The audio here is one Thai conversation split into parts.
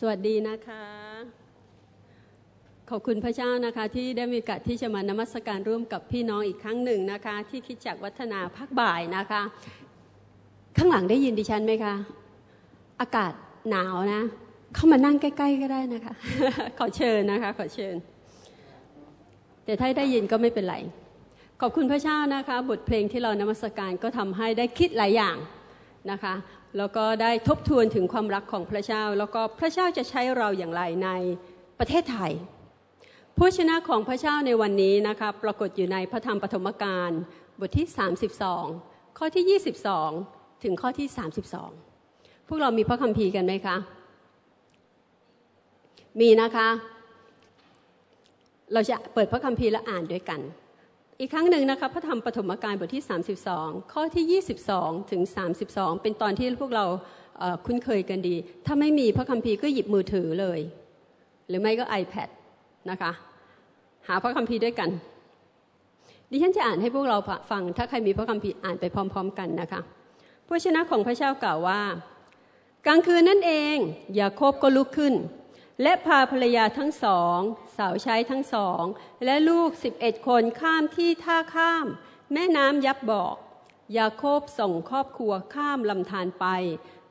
สวัสดีนะคะ ขอบคุณพระเจ้านะคะ ที่ได้มีโอกาสที่จะมานมัสการร่วมกับพี่น้องอีกครั้งหนึ่งนะคะ ที่คิดจักวัฒนาภาคบ่ายนะคะ ข้างหลังได้ยินดิฉันไหมคะ อากาศหนาวนะ เข้ามานั่งใกล้ ๆ ก็ได้นะคะ ขอเชิญนะคะ ขอเชิญ แต่ถ้าได้ยินก็ไม่เป็นไรขอบคุณพระเจ้านะคะ บทเพลงที่เรานมัสการก็ทำให้ได้คิดหลายอย่างนะคะ แล้วก็ได้ทบทวนถึงความรักของพระเจ้า แล้วก็พระเจ้าจะใช้เราอย่างไรในประเทศไทยผู้ชนะของพระเจ้าในวันนี้นะคะปรากฏอยู่ในพระธรรมปฐมกาลบทที่ 32 ข้อที่ 22 ถึงข้อที่ 32 พวกเรามีพระคัมภีร์กันไหมคะ มีนะคะ เราจะเปิดพระคัมภีร์และอ่านด้วยกัน อีกครั้งหนึ่งนะคะพระธรรมปฐมกาลบทที่ 32 ข้อที่ 22 ถึง 32 เป็นตอนที่พวกเราคุ้นเคยกันดี ถ้าไม่มีพระคัมภีร์ก็หยิบมือถือเลย หรือไม่ก็ iPad นะคะ หาพระคัมภีร์ด้วยกัน ดิฉันจะอ่านให้พวกเราฟัง ถ้าใครมีพระคัมภีร์อ่านไปพร้อม ๆ กันนะคะพระชนะของพระเจ้ากล่าวว่า กลางคืนนั่นเอง ยาโคบก็ลุกขึ้น และพาภรรยาทั้งสอง สาวใช้ทั้งสอง และลูกสิบเอ็ดคนข้ามที่ท่าข้าม แม่น้ำยับบอก ยาโคบส่งครอบครัวข้ามลำธารไป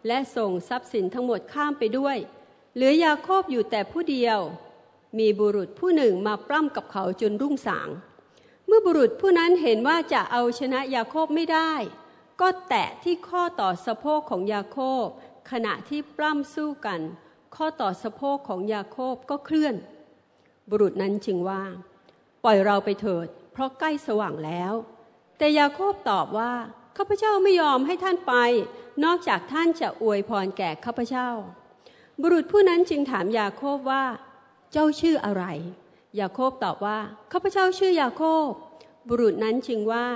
และส่งทรัพย์สินทั้งหมดข้ามไปด้วย เหลือยาโคบอยู่แต่ผู้เดียว มีบุรุษผู้หนึ่งมาปล้ำกับเขาจนรุ่งสาง เมื่อบุรุษผู้นั้นเห็นว่าจะเอาชนะยาโคบไม่ได้ ก็แตะที่ข้อต่อสะโพกของยาโคบขณะที่ปล้ำสู้กัน ข้อต่อสะโพกของยาโคบก็เคลื่อน บุรุษนั้นจึงว่า ปล่อยเราไปเถิด เพราะใกล้สว่างแล้ว แต่ยาโคบตอบว่าข้าพเจ้าไม่ยอมให้ท่านไป นอกจากท่านจะอวยพรแก่ข้าพเจ้า บุรุษผู้นั้นจึงถามยาโคบว่า เจ้าชื่ออะไรยาโคบตอบว่าข้าพเจ้าชื่อยาโคบ บุรุษนั้นจึงว่า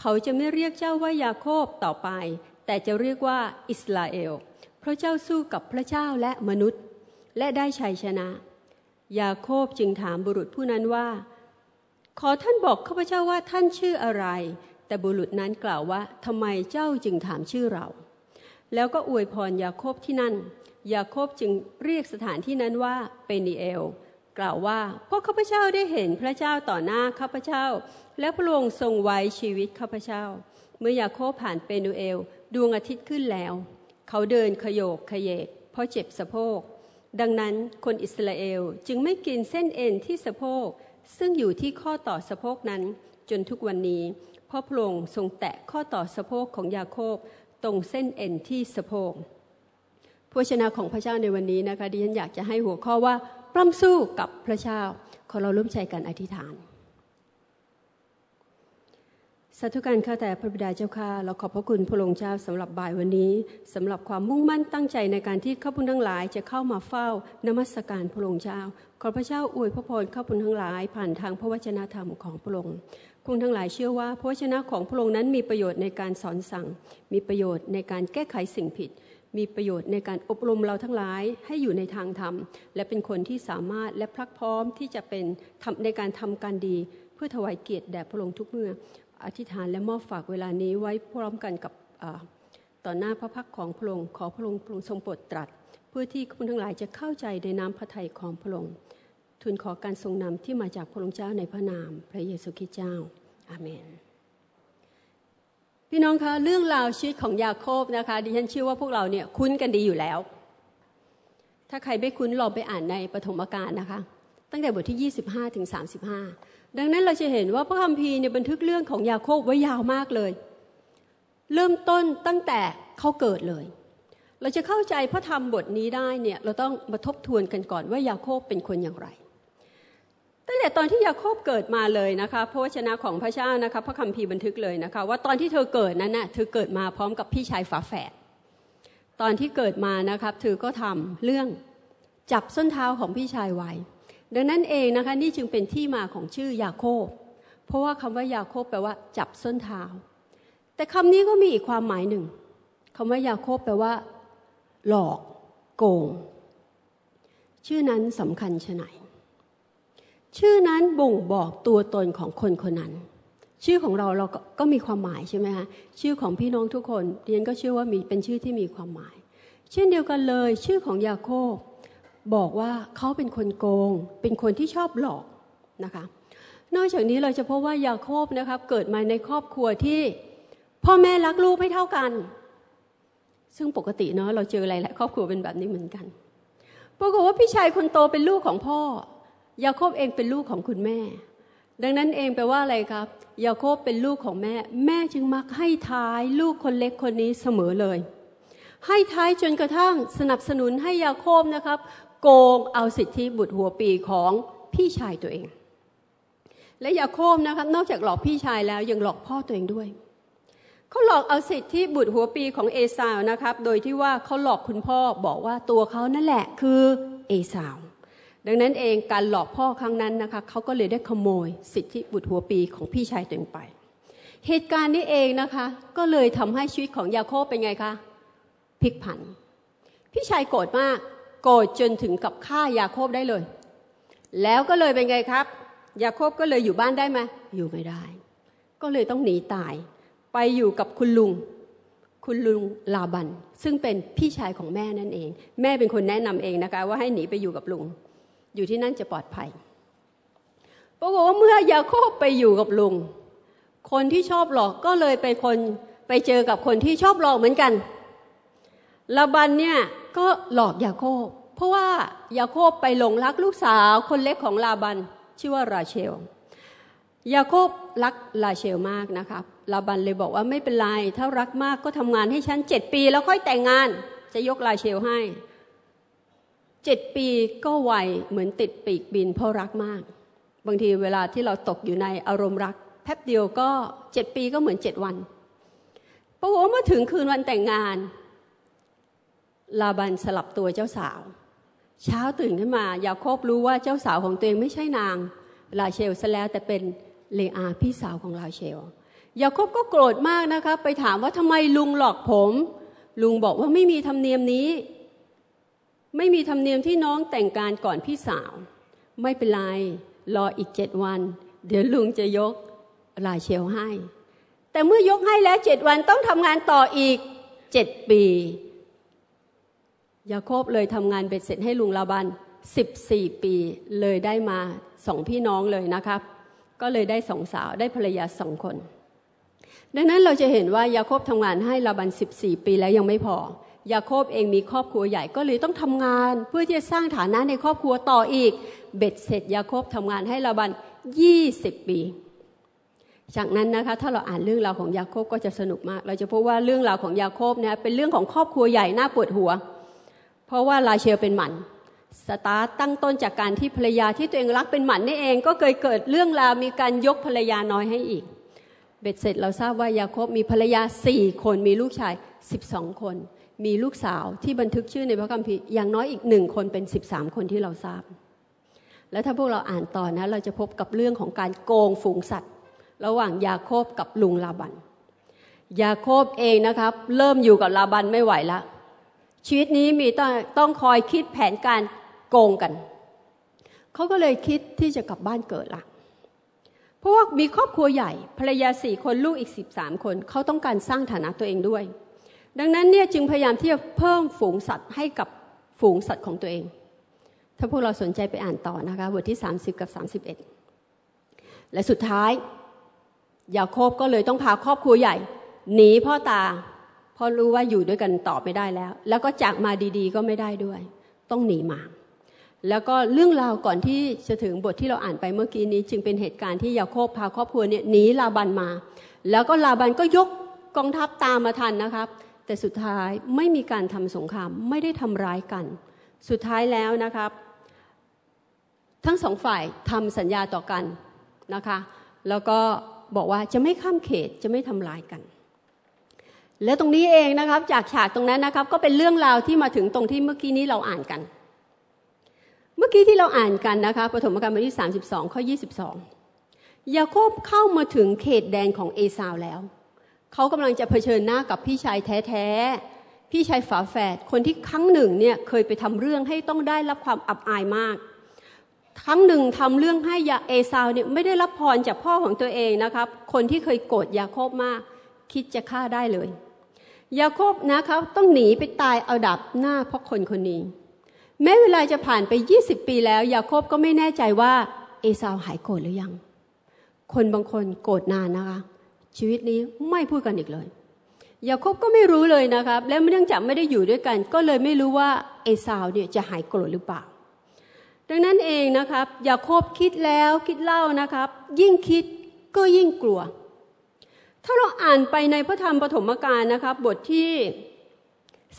เขาจะไม่เรียกเจ้าว่ายาโคบต่อไป แต่จะเรียกว่าอิสราเอล เพราะเจ้าสู้กับพระเจ้าและมนุษย์ และได้ชัยชนะ ยาโคบจึงถามบุรุษผู้นั้นว่า ขอท่านบอกข้าพเจ้าว่าท่านชื่ออะไร แต่บุรุษนั้นกล่าวว่าทำไมเจ้าจึงถามชื่อเรา แล้วก็อวยพรยาโคบที่นั่น ยาโคบจึงเรียกสถานที่นั้นว่าเปนิเอล กล่าวว่าเพราะข้าพเจ้าได้เห็นพระเจ้าต่อหน้าข้าพเจ้า และพระองค์ทรงไว้ชีวิตข้าพเจ้า เมื่อยาโคบผ่านเปนูเอลดวงอาทิตย์ขึ้นแล้ว เขาเดินขยโยกขยเยกเพราะเจ็บสะโพก ดังนั้นคนอิสราเอลจึงไม่กินเส้นเอ็นที่สะโพก ซึ่งอยู่ที่ข้อต่อสะโพกนั้น จนทุกวันนี้เพราะพระองค์ทรงแตะข้อต่อสะโพกของยาโคบตรงเส้นเอ็นที่สะโพกพระชนะของพระเจ้าในวันนี้นะคะดิฉันอยากจะให้หัวข้อว่าปล้ำสู้กับพระเจ้าขอเราร่วมใจกันอธิษฐาน สาธุการข้าแต่พระบิดาเจ้าค่ะเราขอบพระคุณพระองค์เจ้าสำหรับบ่ายวันนี้สำหรับความมุ่งมั่นตั้งใจในการที่ข้าพุทธทั้งหลายจะเข้ามาเฝ้านมัสการพระองค์เจ้า ขอพระเจ้าอวยพระพรข้าพุทธทั้งหลาย ผ่านทางพระวจนะธรรมของพระองค์คุณทั้งหลายเชื่อว่าพระวจนะของพระองค์นั้นมีประโยชน์ในการสอนสั่ง มีประโยชน์ในการแก้ไขสิ่งผิด มีประโยชน์ในการอบรมเราทั้งหลายให้อยู่ในทางธรรม และเป็นคนที่สามารถและพรักพร้อมที่จะเป็นในการทำการดีเพื่อถวายเกียรติแด่พระองค์ทุกเมื่อ อธิษฐานและมอบฝากเวลานี้ไว้พร้อมกันกับต่อหน้าพระพักของพระองค์ขอพระองค์ทรงโปรดตรัส เพื่อที่คุณทั้งหลายจะเข้าใจในน้ำพระทัยของพระองค์ทูลขอการทรงนำที่มาจากพระองค์เจ้าในพระนาม พระเยซูคริสต์เจ้าอาเมนพี่น้องคะเรื่องราวชีวิตของยาโคบนะคะดิฉันเชื่อว่าพวกเราเนี่ยคุ้นกันดีอยู่แล้ว ถ้าใครไม่คุ้นลองไปอ่านในปฐมกาลนะคะ ตั้งแต่บทที่ 25 ถึง 35 ดังนั้นเราจะเห็นว่าพระคัมภีร์เนี่ยบันทึกเรื่องของยาโคบไว้ยาวมากเลย เริ่มต้นตั้งแต่เขาเกิดเลย เราจะเข้าใจพระธรรมบทนี้ได้เนี่ยเราต้องมาทบทวนกันก่อนว่ายาโคบเป็นคนอย่างไร ตั้งแต่ตอนที่ยาโคบเกิดมาเลยนะคะพระวจนะของพระเจ้านะคะพระคัมภีร์บันทึกเลยนะคะว่าตอนที่เธอเกิดนั้นน่ะเธอเกิดมาพร้อมกับพี่ชายฝาแฝดตอนที่เกิดมานะครับเธอก็ทำเรื่องจับส้นเท้าของพี่ชายไว้ ดังนั้นเองนะคะนี่จึงเป็นที่มาของชื่อยาโคบ เพราะว่าคำว่ายาโคบแปลว่า จับส้นเท้า แต่คำนี้ก็มีอีกความหมายหนึ่งคำว่ายาโคบแปลว่า หลอกโกง ชื่อนั้นสำคัญชะไหน ชื่อนั้นบ่งบอกตัวตนของคนคนนั้น ชื่อของเราเราก็มีความหมายใช่ไหมคะชื่อของพี่น้องทุกคนเรียนก็เชื่อว่ามีเป็นชื่อที่มีความหมาย เช่นเดียวกันเลย ชื่อของยาโคบ บอกว่าเขาเป็นคนโกง เป็นคนที่ชอบหลอกนะคะ นอกจากนี้เราจะพบว่ายาโคบนะครับเกิดมาในครอบครัวที่พ่อแม่รักลูกไม่เท่ากัน ซึ่งปกติเนาะเราเจอหลายๆครอบครัวเป็นแบบนี้เหมือนกันปรากฏว่าพี่ชายคนโตเป็นลูกของพ่อยาโคบเองเป็นลูกของคุณแม่ ดังนั้นเองแปลว่าอะไรครับยาโคบเป็นลูกของแม่ แม่จึงมักให้ท้ายลูกคนเล็กคนนี้เสมอเลย ให้ท้ายจนกระทั่งสนับสนุนให้ยาโคบนะครับ โกงเอาสิทธิบุตรหัวปีของพี่ชายตัวเอง และยาโคบนะครับนอกจากหลอกพี่ชายแล้วยังหลอกพ่อตัวเองด้วยเขาหลอกเอาสิทธิบุตรหัวปีของเอสาวนะครับ โดยที่ว่าเขาหลอกคุณพ่อบอกว่าตัวเขานั่นแหละคือเอสาว ดังนั้นเองการหลอกพ่อครั้งนั้นนะคะเขาก็เลยได้ขโมยสิทธิบุตรหัวปีของพี่ชายตัวเองไป เหตุการณ์นี้เองนะคะ ก็เลยทำให้ชีวิตของยาโคบเป็นไงคะพลิกผัน พี่ชายโกรธมาก โกรธจนถึงกับฆ่ายาโคบได้เลย แล้วก็เลยเป็นไงครับ ยาโคบก็เลยอยู่บ้านได้ไหมอยู่ไม่ได้ ก็เลยต้องหนีตาย ไปอยู่กับคุณลุง คุณลุงลาบัน ซึ่งเป็นพี่ชายของแม่นั่นเอง แม่เป็นคนแนะนำเองนะคะ ว่าให้หนีไปอยู่กับลุง อยู่ที่นั่นจะปลอดภัยปรากฏว่าเมื่อยาโคบไปอยู่กับลุง คนที่ชอบหลอกก็เลยไปคนไปเจอกับคนที่ชอบหลอกเหมือนกันลาบันเนี่ย ก็หลอกยาโคบ เพราะว่ายาโคบไปหลงรักลูกสาวคนเล็กของลาบันชื่อว่าราเชล ยาโคบรักลาเชลมากนะครับลาบันเลยบอกว่าไม่เป็นไร ถ้ารักมากก็ทำงานให้ฉันเจ็ดปี แล้วค่อยแต่งงาน จะยกลาเชลให้เจ็ดปีก็ไวเหมือนติดปีกบินเพราะรักมาก บางทีเวลาที่เราตกอยู่ในอารมณ์รักแป๊บเดียวก็เจ็ดปีก็เหมือนเจ็ดวันปรากฏว่าเมื่อถึงคืนวันแต่งงาน ลาบันสลับตัวเจ้าสาว เช้าตื่นขึ้นมายาโคบรู้ว่าเจ้าสาวของตัวเองไม่ใช่นางลาเชลซะแล้วแต่เป็นเลอาพี่สาวของลาเชลยาโคบก็โกรธมากนะคะไปถามว่าทำไมลุงหลอกผม ลุงบอกว่าไม่มีธรรมเนียมนี้ ไม่มีธรรมเนียมที่น้องแต่งการก่อนพี่สาว ไม่เป็นไรรออีกเจ็ดวัน เดี๋ยวลุงจะยกลาเชลให้ แต่เมื่อยกให้แล้วเจ็ดวันต้องทำงานต่ออีกเจ็ดปี ยาโคบเลยทำงานเบ็ดเสร็จให้ลุงลาบันสิบสี่ปีเลยได้มาสองพี่น้องเลยนะครับ ก็เลยได้สองสาวได้ภรรยาสองคน ดังนั้นเราจะเห็นว่ายาโคบทำงานให้ลาบันสิบสี่ปีแล้วยังไม่พอยาโคบเองมีครอบครัวใหญ่ก็เลยต้องทำงาน เพื่อที่จะสร้างฐานะในครอบครัวต่ออีก เบ็ดเสร็จยาโคบทำงานให้ลาบันยี่สิบปี จากนั้นนะคะถ้าเราอ่านเรื่องราวของยาโคบก็จะสนุกมาก เราจะพบว่าเรื่องราวของยาโคบเนี่ยเป็นเรื่องของครอบครัวใหญ่น่าปวดหัว เพราะว่าลาเชลเป็นหมันสตาร์ตั้งต้นจากการที่ภรรยาที่ตัวเองรักเป็นหมันนี่เองก็เคยเกิดเรื่องราวมีการยกภรรยาน้อยให้อีก เบ็ดเสร็จเราทราบว่ายาโคบมีภรรยาสี่คนมีลูกชายสิบสองคน มีลูกสาวที่บันทึกชื่อในพระคัมภีร์อย่างน้อยอีกหนึ่งคนเป็นสิบสามคนที่เราทราบ แล้วถ้าพวกเราอ่านต่อนะ เราจะพบกับเรื่องของการโกงฝูงสัตว์ ระหว่างยาโคบกับลุงลาบันยาโคบเองนะครับ เริ่มอยู่กับลาบันไม่ไหวแล้ว ชีวิตนี้มีต้องต้องคอยคิดแผนการโกงกัน เขาก็เลยคิดที่จะกลับบ้านเกิดละเพราะว่ามีครอบครัวใหญ่ภรรยาสี่คนลูกอีกสิบสามคน เขาต้องการสร้างฐานะตัวเองด้วย ดังนั้นเนี่ยจึงพยายามที่จะเพิ่มฝูงสัตว์ให้กับฝูงสัตว์ของตัวเอง ถ้าพวกเราสนใจไปอ่านต่อนะคะบทที่ 30 กับ 31 และสุดท้ายยาโคบก็เลยต้องพาครอบครัวใหญ่ หนีพ่อตา เพราะรู้ว่าอยู่ด้วยกันต่อไม่ได้แล้ว แล้วก็จากมาดีๆ ก็ไม่ได้ด้วย ต้องหนีมา แล้วก็เรื่องราวก่อนที่จะถึงบทที่เราอ่านไปเมื่อกี้นี้ จึงเป็นเหตุการณ์ที่ยาโคบพาครอบครัวเนี่ยหนีลาบันมา แล้วก็ลาบันก็ยกกองทัพตามมาทันนะครับ แต่สุดท้ายไม่มีการทำสงครามไม่ได้ทำร้ายกัน สุดท้ายแล้วนะครับ ทั้งสองฝ่ายทำสัญญาต่อกันนะคะ แล้วก็บอกว่าจะไม่ข้ามเขตจะไม่ทำร้ายกัน และตรงนี้เองนะครับ จากฉากตรงนั้นนะครับ ก็เป็นเรื่องราวที่มาถึงตรงที่เมื่อกี้นี้เราอ่านกัน เมื่อกี้ที่เราอ่านกันนะคะปฐมกาลบทที่ 32 ข้อ 22 ยาโคบเข้ามาถึงเขตแดนของเอสาวแล้ว เขากำลังจะเผชิญหน้ากับพี่ชายแท้ๆ พี่ชายฝาแฝดคนที่ครั้งหนึ่งเนี่ยเคยไปทำเรื่องให้ต้องได้รับความอับอายมากครั้งหนึ่งทำเรื่องให้ยาเอซาวเนี่ยไม่ได้รับพรจากพ่อของตัวเองนะครับ คนที่เคยโกรธยาโคบมาก คิดจะฆ่าได้เลย ยาโคบนะครับต้องหนีไปตายเอาดับหน้าเพราะคนคนนี้ แม้เวลาจะผ่านไป 20 ปีแล้วยาโคบก็ไม่แน่ใจว่า เอซาวหายโกรธหรือยัง คนบางคนโกรธนานนะคะ ชีวิตนี้ไม่พูดกันอีกเลยยาโคบก็ไม่รู้เลยนะครับ และเนื่องจากไม่ได้อยู่ด้วยกัน ก็เลยไม่รู้ว่าเอซาวเนี่ยจะหายโกรธหรือเปล่า ดังนั้นเองนะครับยาโคบคิดแล้วคิดเล่านะครับ ยิ่งคิดก็ยิ่งกลัว ถ้าเราอ่านไปในพระธรรมปฐมกาลนะครับบทที่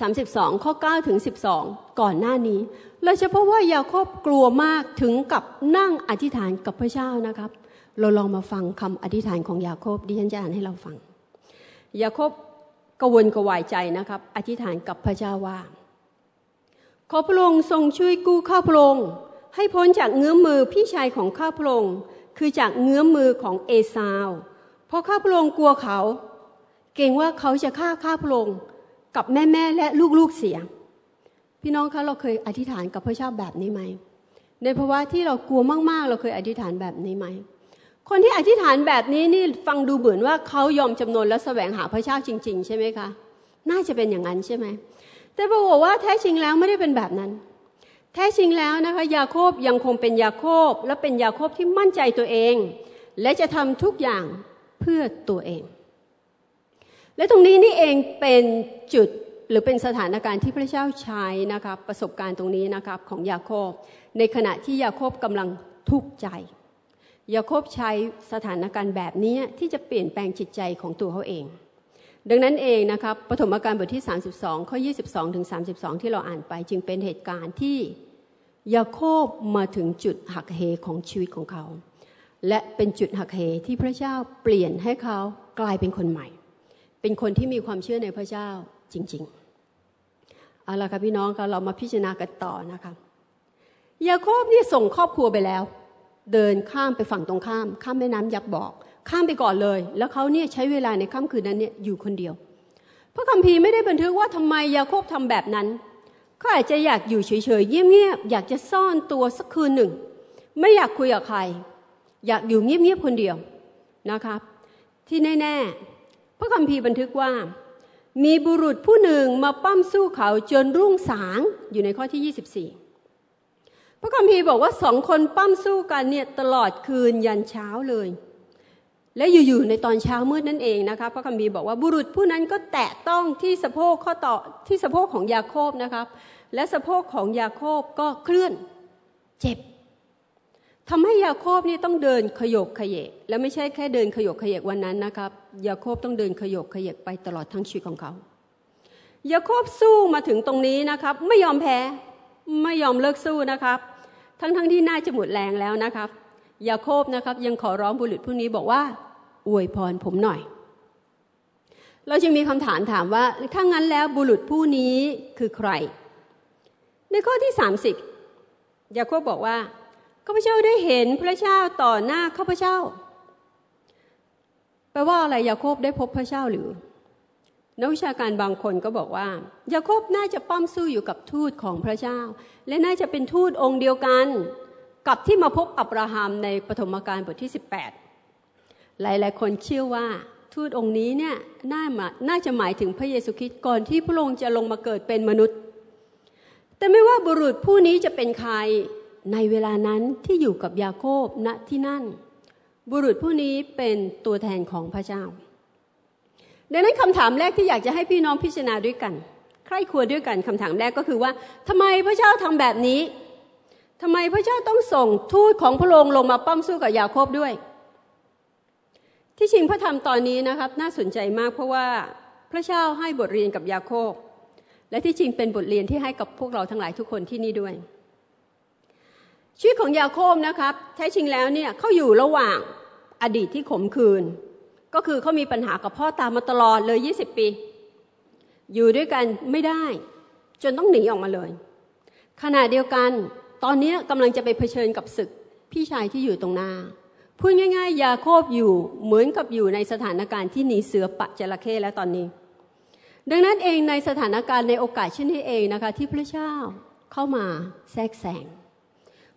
32 ข้อ 9 ถึง 12 ก่อนหน้านี้เราจะพบว่ายาโคบกลัวมากถึงกับนั่งอธิษฐานกับพระเจ้านะครับ เราลองมาฟังคำอธิษฐานของยาโคบดิฉันจะอ่านให้เราฟังยาโคบกวนกวายใจนะครับ อธิษฐานกับพระเจ้าว่า ขอพระองค์ทรงช่วยกู้ข้าพระองค์ให้พ้นจากเงื้อมือพี่ชายของข้าพระองค์คือจากเงื้อมือของเอซาว เพราะข้าพระองค์กลัวเขา เกรงว่าเขาจะฆ่าข้าพระองค์กับแม่แม่และลูกๆเสีย พี่น้องคะเราเคยอธิษฐานกับพระเจ้าแบบนี้ไหม ในภาวะที่เรากลัวมากๆ เราเคยอธิษฐานแบบนี้ไหม คนที่อธิษฐานแบบนี้นี่ฟังดูเหมือนว่าเขายอมจำนนและแสวงหาพระเจ้าจริง ๆ ใช่ไหมคะ น่าจะเป็นอย่างนั้นใช่ไหม แต่บอกว่าแท้จริงแล้วไม่ได้เป็นแบบนั้นแท้จริงแล้วนะคะยาโคบยังคงเป็นยาโคบและเป็นยาโคบที่มั่นใจตัวเอง และจะทำทุกอย่าง พื่อตัวเอง และตรงนี้นี่เองเป็นจุดหรือเป็นสถานการณ์ที่พระเจ้าใช้นะครับประสบการณ์ตรงนี้นะครับของยาโคบ ในขณะที่ยาโคบกำลังทุกข์ใจยาโคบใช้สถานการณ์แบบนี้ที่จะเปลี่ยนแปลงจิตใจของตัวเขาเอง ดังนั้นเองนะครับปฐมกาลบทที่ 32 ข้อ 22 ถึง 32 ที่เราอ่านไป จึงเป็นเหตุการณ์ที่ยาโคบมาถึงจุดหักเหของชีวิตของเขา และเป็นจุดหักเหที่พระเจ้าเปลี่ยนให้เขากลายเป็นคนใหม่ เป็นคนที่มีความเชื่อในพระเจ้าจริงๆเอาละค่ะพี่น้องคะเรามาพิจารณากันต่อนะคะยาโคบนี่ส่งครอบครัวไปแล้ว เดินข้ามไปฝั่งตรงข้าม ข้ามแม่น้ำยักษ์บอก ข้ามไปก่อนเลย แล้วเขาเนี่ยใช้เวลาในค่ำคืนนั้นเนี่ยอยู่คนเดียว พระคัมภีร์ไม่ได้บันทึกว่าทำไมยาโคบทำแบบนั้นเขาอาจจะอยากอยู่เฉยๆเงียบๆอยากจะซ่อนตัวสักคืนหนึ่ง ไม่อยากคุยกับใคร อยากอยู่เงียบๆคนเดียวนะครับ ที่แน่ๆพระคัมภีร์บันทึกว่า มีบุรุษผู้หนึ่งมาปั้มสู้เขาจนรุ่งสางอยู่ในข้อที่ 24 พระคัมภีร์บอกว่าสองคนปั้มสู้กันเนี่ยตลอดคืนยันเช้าเลย และอยู่ๆในตอนเช้ามืดนั่นเองนะคะพระคัมภีร์บอกว่าบุรุษผู้นั้นก็แตะต้องที่สะโพกข้อต่อที่สะโพกของยาโคบนะครับ และสะโพกของยาโคบก็เคลื่อน เจ็บ ทำให้ยาโคบนี่ต้องเดินขยกขยเกและไม่ใช่แค่เดินขยกขยเกวันนั้นนะครับยาโคบต้องเดินขยกขยเกไปตลอดทั้งชีวิตของเขายาโคบสู้มาถึงตรงนี้นะครับ ไม่ยอมแพ้ไม่ยอมเลิกสู้นะครับ ทั้งทั้งที่น่าจะหมดแรงแล้วนะครับยาโคบนะครับยังขอร้องบุรุษผู้นี้บอกว่า อวยพรผมหน่อย เราจึงมีคำถามถามว่าถ้างั้นแล้วบุรุษผู้นี้คือใคร ในข้อที่ 30ยาโคบบอกว่า ข้าพเจ้าได้เห็นพระเจ้าต่อหน้าข้าพเจ้า แปลว่าอะไรยาโคบได้พบพระเจ้าหรือ นักวิชาการบางคนก็บอกว่ายาโคบน่าจะป้อมสู้อยู่กับทูตของพระเจ้า และน่าจะเป็นทูตองค์เดียวกัน กับที่มาพบอับราฮัมในปฐมกาลบทที่ 18 หลายๆ คนเชื่อว่าทูตองค์นี้เนี่ยน่ามาน่าจะหมายถึงพระเยซูคริสต์ก่อนที่พระองค์จะลงมาเกิดเป็นมนุษย์ แต่ไม่ว่าบุรุษผู้นี้จะเป็นใคร ในเวลานั้นที่อยู่กับยาโคบณที่นั่น บุรุษผู้นี้เป็นตัวแทนของพระเจ้า ดังนั้นคำถามแรกที่อยากจะให้พี่น้องพิจารณาด้วยกัน ใครควรด้วยกันคำถามแรกก็คือว่าทำไมพระเจ้าทำแบบนี้ทำไมพระเจ้าต้องส่งทูตของพระองค์ลงมาป้อมสู้กับยาโคบด้วย ที่จริงพระธรรมตอนนี้นะครับ น่าสนใจมากเพราะว่าพระเจ้าให้บทเรียนกับยาโคบและที่จริงเป็นบทเรียนที่ให้กับพวกเราทั้งหลายทุกคนที่นี่ด้วย ชีวิตของยาโคบนะครับแท้จริงแล้วเนี่ยเขาอยู่ระหว่างอดีตที่ขมขื่นก็คือเขามีปัญหากับพ่อตามมาตลอดเลย 20 ปี อยู่ด้วยกันไม่ได้ จนต้องหนีออกมาเลย ขณะเดียวกันตอนนี้กำลังจะไปเผชิญกับศึกพี่ชายที่อยู่ตรงหน้าพูดง่ายๆ ยาโคบอยู่เหมือนกับอยู่ในสถานการณ์ที่หนีเสือปะจระเข้แล้วตอนนี้ ดังนั้นเองในสถานการณ์ในโอกาสเช่นนี้เองนะคะ ที่พระเจ้าเข้ามาแทรกแซง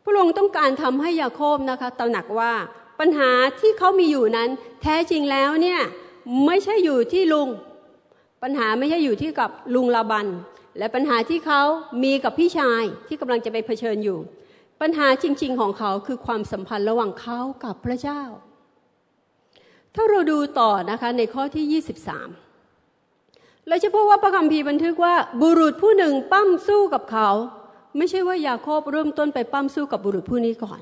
พระองค์ต้องการทำให้ยาโคบนะคะตระหนักว่าปัญหาที่เขามีอยู่นั้น แท้จริงแล้วเนี่ยไม่ใช่อยู่ที่ลุง ปัญหาไม่ใช่อยู่ที่กับลุงลาบัน และปัญหาที่เขามีกับพี่ชายที่กำลังจะไปเผชิญอยู่ ปัญหาจริง ๆ ของเขาคือความสัมพันธ์ระหว่างเขากับพระเจ้า ถ้าเราดูต่อนะคะในข้อที่ 23 เราจะพบว่าพระคัมภีร์บันทึกว่าบุรุษผู้หนึ่งปั้มสู้กับเขา ไม่ใช่ว่ายาโคบเริ่มต้นไปปั้มสู้กับบุรุษผู้นี้ก่อน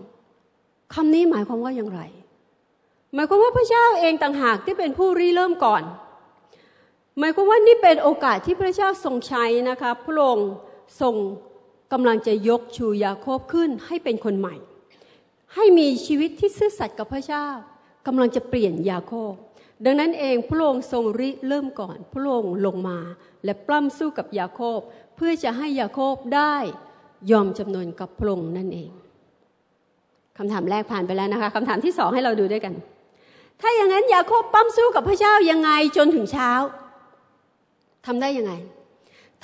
คำนี้หมายความว่าอย่างไร หมายความว่าพระเจ้าเองต่างหากที่เป็นผู้ริเริ่มก่อน หมายความว่านี่เป็นโอกาสที่พระเจ้าทรงใช้นะคะพระองค์ทรงกำลังจะยกชูยาโคบขึ้นให้เป็นคนใหม่ ให้มีชีวิตที่ซื่อสัตย์กับพระเจ้ากำลังจะเปลี่ยนยาโคบดังนั้นเองพระองค์ทรงริเริ่มก่อน พระองค์ลงมา และปล้ำสู้กับยาโคบ เพื่อจะให้ยาโคบได้ ยอมจำนนกับพระองค์นั่นเองคำถามแรกผ่านไปแล้วนะคะคำถามที่สองให้เราดูด้วยกัน ถ้าอย่างนั้นยาโคบปั้มสู้กับพระเจ้ายังไงจนถึงเช้าทำได้ยังไง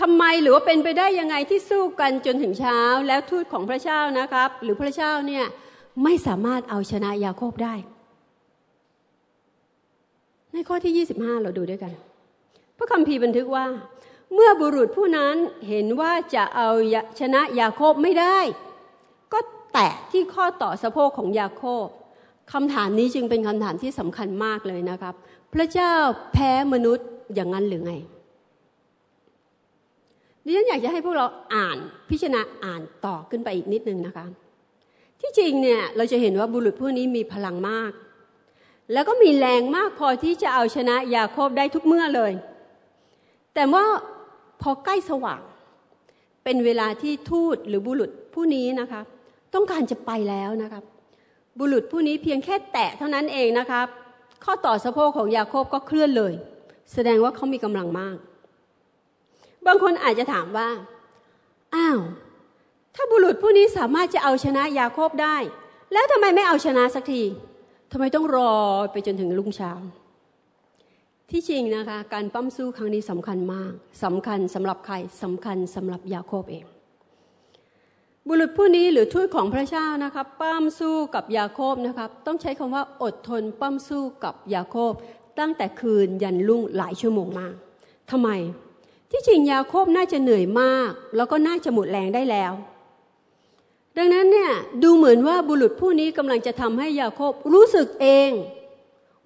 ทำไมหรือว่าเป็นไปได้ยังไงที่สู้กันจนถึงเช้าแล้วทูตของพระเจ้านะครับ หรือพระเจ้าเนี่ยไม่สามารถเอาชนะยาโคบได้ ในข้อที่ 25 เราดูด้วยกัน พระคัมภีร์บันทึกว่า เมื่อบุรุษผู้นั้นเห็นว่าจะเอาชนะยาโคบไม่ได้ ก็แตะที่ข้อต่อสะโพกของยาโคบคำถามนี้จึงเป็นคำถามที่สำคัญมากเลยนะครับ พระเจ้าแพ้มนุษย์อย่างนั้นหรือไงดิฉันอยากจะให้พวกเราอ่านพิจารณาอ่านต่อขึ้นไปอีกนิดนึงนะคะ ที่จริงเนี่ยเราจะเห็นว่าบุรุษผู้นี้มีพลังมาก แล้วก็มีแรงมากพอที่จะเอาชนะยาโคบได้ทุกเมื่อเลย แต่ว่า พอใกล้สว่าง เป็นเวลาที่ทูตหรือบุรุษผู้นี้นะคะ ต้องการจะไปแล้วนะครับ บุรุษผู้นี้เพียงแค่แตะเท่านั้นเองนะครับ ข้อต่อสะโพกของยาโคบก็เคลื่อนเลย แสดงว่าเขามีกำลังมาก บางคนอาจจะถามว่า อ้าว ถ้าบุรุษผู้นี้สามารถจะเอาชนะยาโคบได้ แล้วทำไมไม่เอาชนะสักทีทำไมต้องรอไปจนถึงลุงเช้า ที่จริงนะคะการปั้มสู้ครั้งนี้สำคัญมากสำคัญสำหรับใครสำคัญสำหรับยาโคบเอง บุรุษผู้นี้หรือทูตของพระเจ้านะครับปั้มสู้กับยาโคบนะครับต้องใช้คำว่าอดทนปั้มสู้กับยาโคบ ตั้งแต่คืนยันรุ่งหลายชั่วโมงมากทำไม ที่จริงยาโคบน่าจะเหนื่อยมาก แล้วก็น่าจะหมดแรงได้แล้ว ดังนั้นเนี่ยดูเหมือนว่าบุรุษผู้นี้กำลังจะทำให้ยาโคบรู้สึกเอง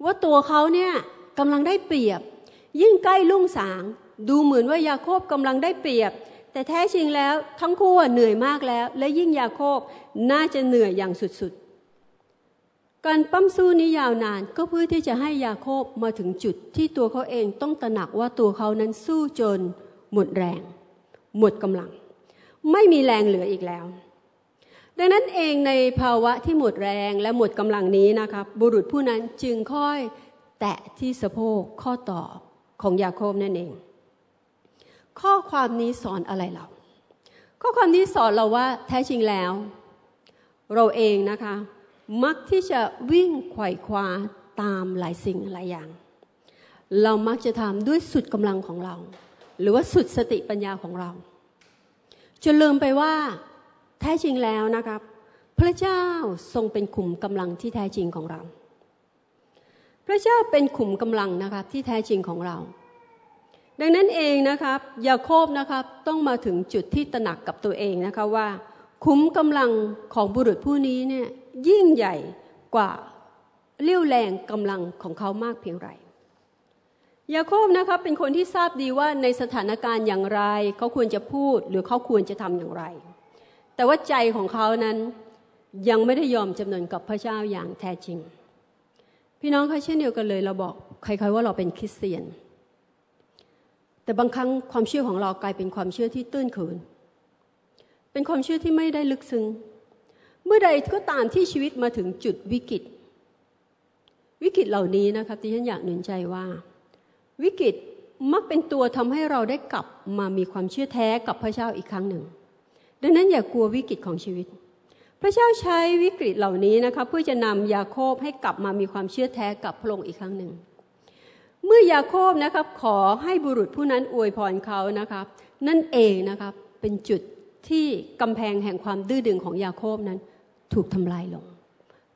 ว่าตัวเขาเนี่ย กำลังได้เปรียบ ยิ่งใกล้ลุ่งสาง ดูเหมือนว่ายาโคบกำลังได้เปรียบ แต่แท้จริงแล้วทั้งคู่เหนื่อยมากแล้ว และยิ่งยาโคบน่าจะเหนื่อยอย่างสุดๆ การปั้มสู้นี้ยาวนานก็เพื่อที่จะให้ยาโคบมาถึงจุดที่ตัวเขาเองต้องตระหนักว่าตัวเขานั้นสู้จน หมดแรง หมดกำลัง ไม่มีแรงเหลืออีกแล้วดังนั้นเองในภาวะที่หมดแรงและหมดกำลังนี้นะครับบุรุษผู้นั้นจึงค่อย แตะที่สะโพกข้อต่อของยาโคบนั่นเอง ข้อความนี้สอนอะไรเรา ข้อความนี้สอนเราว่าแท้จริงแล้ว เราเองนะคะ มักที่จะวิ่งไขว่คว้าตามหลายสิ่งหลายอย่าง เรามักจะทำด้วยสุดกำลังของเรา หรือว่าสุดสติปัญญาของเราจนลืมไปว่าแท้จริงแล้วนะครับ พระเจ้าทรงเป็นขุมกำลังที่แท้จริงของเรา พระเจ้าเป็นขุมกำลังนะครับที่แท้จริงของเรา ดังนั้นเองนะครับยาโคบนะครับต้องมาถึงจุดที่ตระหนักกับตัวเองนะคะว่า ขุมกำลังของบุรุษผู้นี้เนี่ยยิ่งใหญ่กว่าเลี้ยวแรงกำลังของเขามากเพียงไรยาโคบนะครับเป็นคนที่ทราบดีว่าในสถานการณ์อย่างไร เขาควรจะพูดหรือเขาควรจะทำอย่างไร แต่ว่าใจของเขานั้นยังไม่ได้ยอมจำนนกับพระเจ้าอย่างแท้จริง พี่น้องคะเช่นเดียวกันเลย เราบอกใครๆว่าเราเป็นคริสเตียน แต่บางครั้งความเชื่อของเรากลายเป็นความเชื่อที่ตื้นเขิน เป็นความเชื่อที่ไม่ได้ลึกซึ้งเมื่อใดก็ตามที่ชีวิตมาถึงจุดวิกฤต วิกฤตเหล่านี้นะครับที่ฉันอยากหนุนใจว่า วิกฤตมักเป็นตัวทำให้เราได้กลับมามีความเชื่อแท้กับพระเจ้าอีกครั้งหนึ่ง ดังนั้นอย่ากกลัววิกฤตของชีวิต พระเจ้าใช้วิกฤตเหล่านี้นะครับเพื่อจะนำยาโคบให้กลับมามีความเชื่อแท้กับพระองค์อีกครั้งหนึ่ง เมื่อยาโคบนะครับขอให้บุรุษผู้นั้นอวยพรเขานะครับ นั่นเองนะครับเป็นจุดที่กำแพงแห่งความดื้อดึงของยาโคบนั้นถูกทำลายลง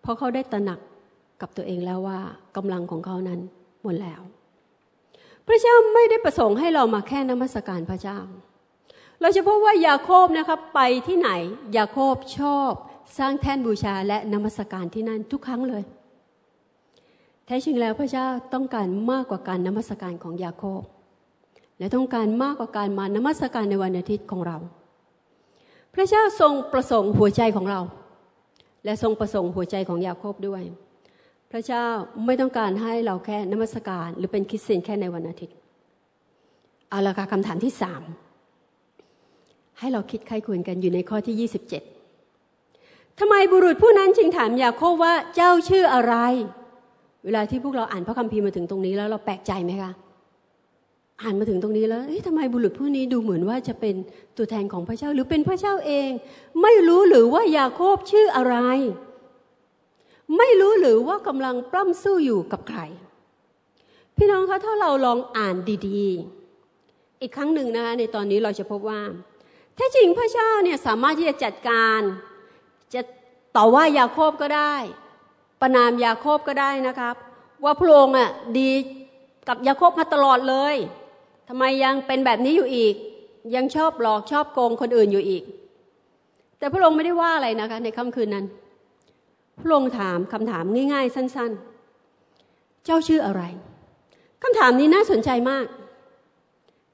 เพราะเขาได้ตระหนักกับตัวเองแล้วว่ากำลังของเขานั้นหมดแล้ว พระเจ้าไม่ได้ประสงค์ให้เรามาแค่นมัสการพระเจ้า เราจะพบว่ายาโคบนะครับไปที่ไหนยาโคบชอบ สร้างแท่นบูชาและนมัสการที่นั่นทุกครั้งเลย แท้จริงแล้วพระเจ้าต้องการมากกว่าการนมัสการของยาโคบและต้องการมากกว่าการมานมัสการในวันอาทิตย์ของเรา พระเจ้าทรงประสงค์หัวใจของเรา และทรงประสงค์หัวใจของยาโคบด้วย พระเจ้าไม่ต้องการให้เราแค่นมัสการหรือเป็นคริสเตียนแค่ในวันอาทิตย์เอาละค่ะคำถามที่สามให้เราคิดใครควรกันอยู่ในข้อที่ 27 ทำไมบุรุษผู้นั้นจึงถามยาโคบว่าเจ้าชื่ออะไร เวลาที่พวกเราอ่านพระคัมภีร์มาถึงตรงนี้แล้วเราแปลกใจไหมคะอ่านมาถึงตรงนี้แล้วทำไมบุรุษผู้นี้ดูเหมือนว่าจะเป็นตัวแทนของพระเจ้าหรือเป็นพระเจ้าเอง ไม่รู้หรือว่ายาโคบชื่ออะไร ไม่รู้หรือว่ากำลังปล้ำสู้อยู่กับใคร พี่น้องคะถ้าเราลองอ่านดีๆ อีกครั้งหนึ่งนะคะในตอนนี้เราจะพบว่าแท้จริงพระเจ้าเนี่ยสามารถที่จะจัดการ จะต่อว่ายาโคบก็ได้ ประนามยาโคบก็ได้นะครับ ว่าพระองค์อะดีกับยาโคบมาตลอดเลยทำไมยังเป็นแบบนี้อยู่อีก ยังชอบหลอกชอบโกงคนอื่นอยู่อีก แต่พระองค์ไม่ได้ว่าอะไรนะคะ ในค่ำคืนนั้น พระองค์ถามคำถามง่าย ๆ สั้น ๆ เจ้าชื่ออะไรคำถามนี้น่าสนใจมาก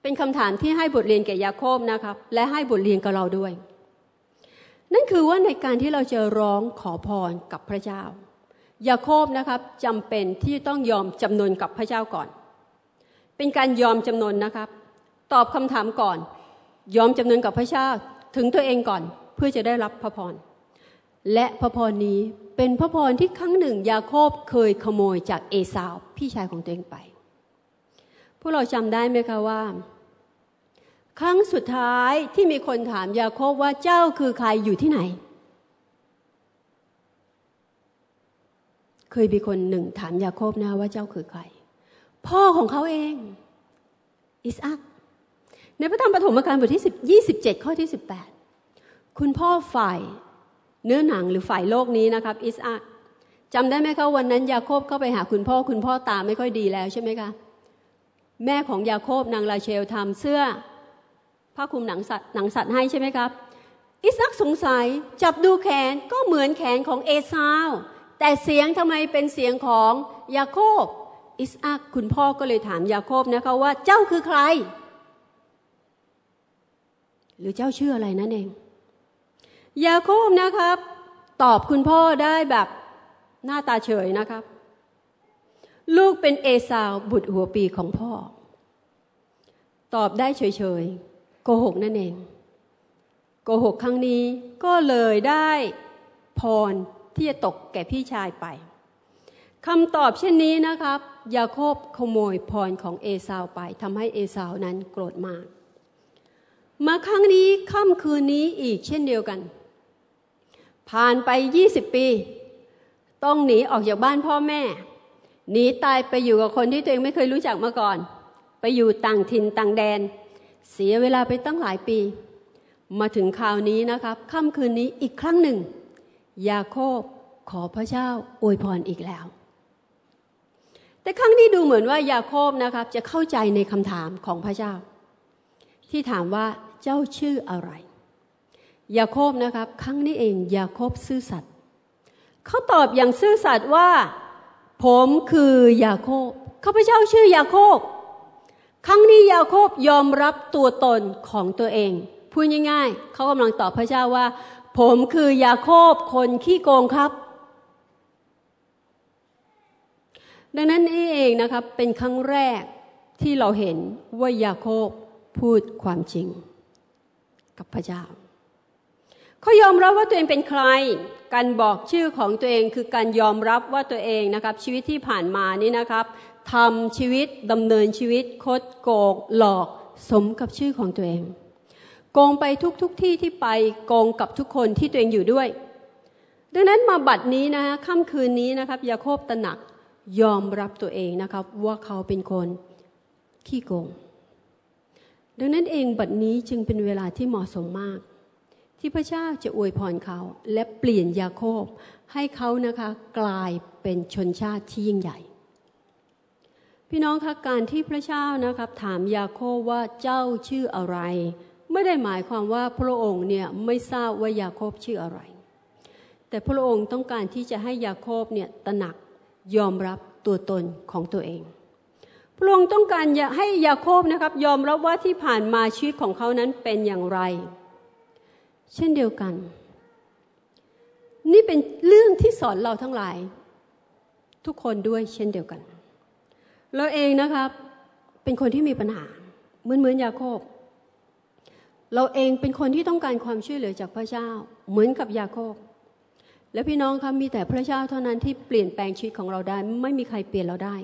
เป็นคำถามที่ให้บทเรียนแก่ยาโคบนะครับ และให้บทเรียนกับเราด้วย นั่นคือว่าในการที่เราจะร้องขอพรกับพระเจ้ายาโคบนะครับจำเป็นที่ต้องยอมจำนนกับพระเจ้าก่อน เป็นการยอมจำนนนะครับ ตอบคำถามก่อน ยอมจำนนกับพระเจ้าถึงตัวเองก่อนเพื่อจะได้รับพระพรและพระพรนี้เป็นพระพรที่ครั้งหนึ่ง ยาโคบเคยขโมยจากเอสาวพี่ชายของตัวเองไป พวกเราจำได้ไหมคะว่า ครั้งสุดท้ายที่มีคนถามยาโคบว่าเจ้าคือใครอยู่ที่ไหน เคยมีคนหนึ่งถามยาโคบนะว่าเจ้าคือใคร พ่อของเขาเอง อิสอักในพระธรรมปฐมกาลบทที่ยี่สิบเจ็ดข้อที่สิบแปดคุณพ่อฝ่ายเนื้อหนังหรือฝ่ายโลกนี้นะครับ อิสอักจำได้ไหมคะวันนั้นยาโคบเข้าไปหาคุณพ่อคุณพ่อตาไม่ค่อยดีแล้วใช่ไหมคะแม่ของยาโคบนางลาเชลทำเสื้อ ผ้าคลุมหนังสัตว์หนังสัตว์ให้ใช่ไหมครับอิสอัคสงสัยจับดูแขนก็เหมือนแขนของเอซาวแต่เสียงทำไมเป็นเสียงของยาโคบ อิสอัคคุณพ่อก็เลยถามยาโคบนะคะว่าเจ้าคือใคร หรือเจ้าชื่ออะไรนั่นเองยาโคบนะครับ ตอบคุณพ่อได้แบบหน้าตาเฉยนะครับ ลูกเป็นเอสาวบุตรหัวปีของพ่อ ตอบได้เฉยๆ โกหกนั่นเอง โกหกครั้งนี้ก็เลยได้พรที่จะตกแก่พี่ชายไปคำตอบเช่นนี้นะครับ ยาโคบขโมยพรของเอสาวไปทำให้เอสาวนั้นโกรธมาก มาครั้งนี้ค่ำคืนนี้อีกเช่นเดียวกัน ผ่านไปยี่สิบปี ต้องหนีออกจากบ้านพ่อแม่ หนีตายไปอยู่กับคนที่ตัวเองไม่เคยรู้จักมาก่อน ไปอยู่ต่างถิ่นต่างแดน เสียเวลาไปตั้งหลายปี มาถึงคราวนี้นะครับค่ำคืนนี้อีกครั้งหนึ่ง ยาโคบขอพระเจ้าอวยพรอีกแล้ว แต่ครั้งนี้ดูเหมือนว่ายาโคบนะครับ จะเข้าใจในคำถามของพระเจ้า ที่ถามว่าเจ้าชื่ออะไรยาโคบนะครับ ครั้งนี้เองยาโคบซื่อสัตย์เขาตอบอย่างซื่อสัตย์ว่า ผมคือยาโคบข้าพเจ้าชื่อยาโคบ ครั้งนี้ยาโคบยอมรับตัวตนของตัวเอง พูดง่ายๆ เขากำลังตอบพระเจ้าว่า ผมคือยาโคบคนขี้โกงครับ ดังนั้นเองนะครับเป็นครั้งแรกที่เราเห็นว่ายาโคบพูดความจริง กับพระเจ้า เขายอมรับว่าตัวเองเป็นใคร การบอกชื่อของตัวเองคือการยอมรับว่าตัวเองนะครับ ชีวิตที่ผ่านมานี่นะครับ ทำชีวิตดำเนินชีวิตคดโกงหลอกสมกับชื่อของตัวเอง โกงไปทุกทุกที่ที่ไปโกงกับทุกคนที่ตัวเองอยู่ด้วย ดังนั้นมาบัดนี้นะะค่ำคืนนี้นะครับยาโคบตระหนักยอมรับตัวเองนะครับ ว่าเขาเป็นคนขี้โกง ดังนั้นเองบัดนี้จึงเป็นเวลาที่เหมาะสมมาก ที่พระเจ้าจะอวยพรเขา และเปลี่ยนยาโคบให้เขานะคะกลายเป็นชนชาติที่ยิ่งใหญ่ พี่น้องคะการที่พระเจ้านะครับถามยาโคบว่าเจ้าชื่ออะไร ไม่ได้หมายความว่าพระองค์เนี่ยไม่ทราบว่ายาโคบชื่ออะไร แต่พระองค์ต้องการที่จะให้ยาโคบเนี่ยตระหนักยอมรับตัวตนของตัวเอง พระองค์ต้องการให้ยาโคบนะครับยอมรับว่าที่ผ่านมาชีวิตของเขานั้นเป็นอย่างไร เช่นเดียวกัน นี่เป็นเรื่องที่สอนเราทั้งหลาย ทุกคนด้วยเช่นเดียวกัน เราเองนะครับ เป็นคนที่มีปัญหาเหมือนเหมือนยาโคบ เราเองเป็นคนที่ต้องการความช่วยเหลือจากพระเจ้า เหมือนกับยาโคบ และพี่น้องครับมีแต่พระเจ้าเท่านั้นที่เปลี่ยนแปลงชีวิตของเราได้ ไม่มีใครเปลี่ยนเราได้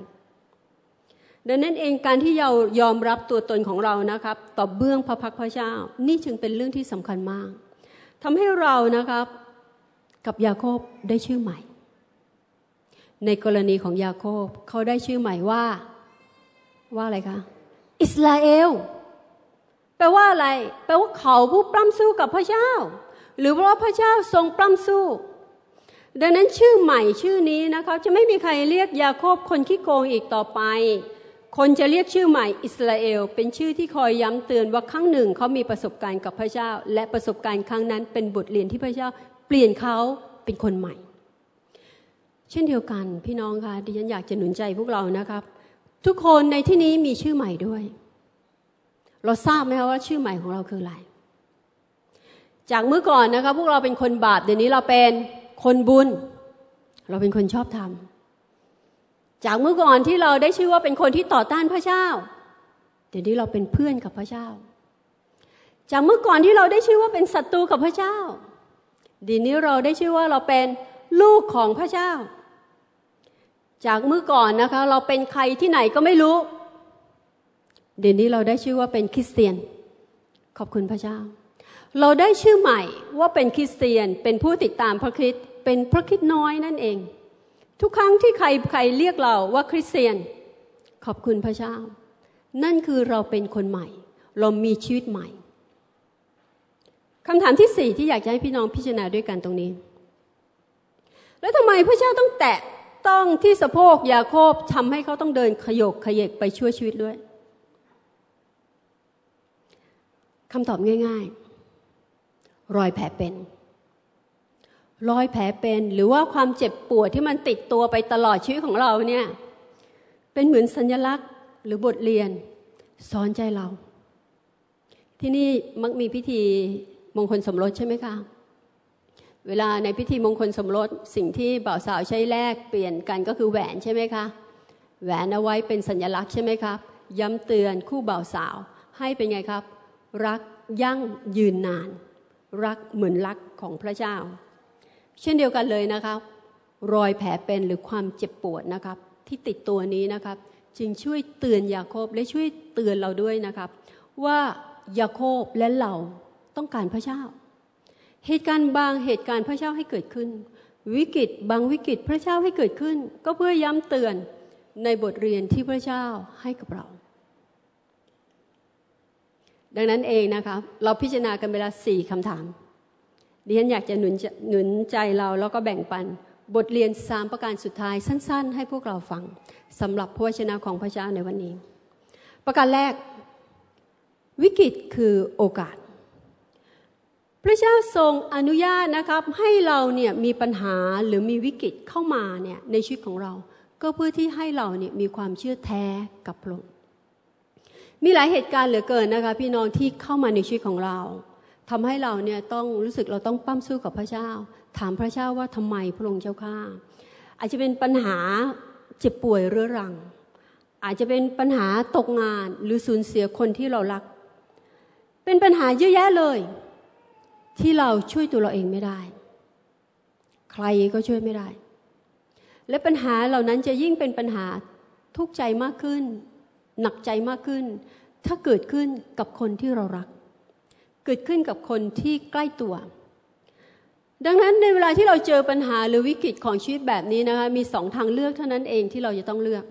ดังนั้นเองการที่เรายอมรับตัวตนของเรานะครับ ต่อเบื้องพระพักพระเจ้า นี่จึงเป็นเรื่องที่สำคัญมากทำให้เรานะครับกับยาโคบได้ชื่อใหม่ ในกรณีของยาโคบเขาได้ชื่อใหม่ว่า ว่าอะไรคะ อิสราเอล แปลว่าอะไร แปลว่าเขาผู้ปล้ำสู้กับพระเจ้า หรือว่าพระเจ้าทรงปล้ำสู้ ดังนั้นชื่อใหม่ชื่อนี้นะคะ จะไม่มีใครเรียกยาโคบคนขี้โกงอีกต่อไป คนจะเรียกชื่อใหม่อิสราเอล เป็นชื่อที่คอยย้ำเตือนว่าครั้งหนึ่งเขามีประสบการณ์กับพระเจ้า และประสบการณ์ครั้งนั้นเป็นบทเรียนที่พระเจ้า เปลี่ยนเขาเป็นคนใหม่ เช่นเดียวกันพี่น้องคะดิฉันอยากจะหนุนใจพวกเรานะครับ ทุกคนในที่นี้มีชื่อใหม่ด้วย เราทราบไหมคะว่าชื่อใหม่ของเราคืออะไร จากเมื่อก่อนนะคะพวกเราเป็นคนบาปเดี๋ยวนี้เราเป็นคนบุญ เราเป็นคนชอบธรรมจากเมื่อก่อนที่เราได้ชื่อว่าเป็นคนที่ต่อต้านพระเจ้า เดี๋ยวนี้เราเป็นเพื่อนกับพระเจ้า จากเมื่อก่อนที่เราได้ชื่อว่าเป็นศัตรูกับพระเจ้าเดี๋ยวนี้เราได้ชื่อว่าเราเป็น ลูกของพระเจ้า จากเมื่อก่อนนะคะ เราเป็นใครที่ไหนก็ไม่รู้ เดี๋ยวนี้เราได้ชื่อว่าเป็นคริสเตียน ขอบคุณพระเจ้า เราได้ชื่อใหม่ว่าเป็นคริสเตียน เป็นผู้ติดตามพระคริสต์เป็นพระคริสต์น้อยนั่นเอง ทุกครั้งที่ใครใครเรียกเราว่าคริสเตียน ขอบคุณพระเจ้า นั่นคือเราเป็นคนใหม่ เรามีชีวิตใหม่คำถามที่สี่ที่อยากจะให้พี่น้องพิจารณาด้วยกันตรงนี้ แล้วทำไมพระเจ้าต้องแตะต้องที่สะโพกยาโคบทำให้เขาต้องเดินขยกขยเกไปช่วยชีวิตด้วยคำตอบง่าย ๆ รอยแผลเป็น รอยแผลเป็นหรือว่าความเจ็บปวดที่มันติดตัวไปตลอดชีวิตของเราเนี่ยเป็นเหมือนสัญลักษณ์หรือบทเรียนสอนใจเรา ที่นี่มักมีพิธีมงคลสมรสใช่ไหมคะ เวลาในพิธีมงคลสมรสสิ่งที่บ่าวสาวใช้แลกเปลี่ยนกันก็คือแหวนใช่ไหมคะแหวนเอาไว้เป็นสัญลักษณ์ใช่ไหมครับ ย้ำเตือนคู่บ่าวสาวให้เป็นไงครับ รักยั่งยืนนาน รักเหมือนรักของพระเจ้า เช่นเดียวกันเลยนะครับ รอยแผลเป็นหรือความเจ็บปวดนะครับ ที่ติดตัวนี้นะครับ จึงช่วยเตือนยาโคบและช่วยเตือนเราด้วยนะครับ ว่ายาโคบและเราต้องการพระเจ้า เหตุการณ์บางเหตุการณ์พระเจ้าให้เกิดขึ้น วิกฤตบางวิกฤตพระเจ้าให้เกิดขึ้น ก็เพื่อย้ำเตือนในบทเรียนที่พระเจ้าให้กับเรา ดังนั้นเองนะคะเราพิจารณากันเวลาสี่คำถามดิฉันอยากจะหนุนหนุนใจเราแล้วก็แบ่งปัน บทเรียนสามประการสุดท้ายสั้น ๆ ให้พวกเราฟังสำหรับพระวจนะของพระเจ้าในวันนี้ ประการแรก วิกฤตคือโอกาส พระเจ้าทรงอนุญาตนะครับให้เราเนี่ยมีปัญหาหรือมีวิกฤตเข้ามาเนี่ยในชีวิตของเรา ก็เพื่อที่ให้เราเนี่ยมีความเชื่อแท้กับพระองค์มีหลายเหตุการณ์เหลือเกินนะคะพี่น้องที่เข้ามาในชีวิตของเราทำให้เราเนี่ยต้องรู้สึกเราต้องปั้มสู้กับพระเจ้า ถามพระเจ้าว่าทำไมพระองค์เจ้าข้าอาจจะเป็นปัญหาเจ็บป่วยเรื้อรัง อาจจะเป็นปัญหาตกงานหรือสูญเสียคนที่เรารัก เป็นปัญหาเยอะแยะเลย ที่เราช่วยตัวเราเองไม่ได้ ใครก็ช่วยไม่ได้ และปัญหาเหล่านั้นจะยิ่งเป็นปัญหาทุกข์ใจมากขึ้น หนักใจมากขึ้น ถ้าเกิดขึ้นกับคนที่เรารัก เกิดขึ้นกับคนที่ใกล้ตัว ดังนั้นในเวลาที่เราเจอปัญหาหรือวิกฤตของชีวิตแบบนี้นะคะมีสองทางเลือกเท่านั้นเองที่เราจะต้องเลือก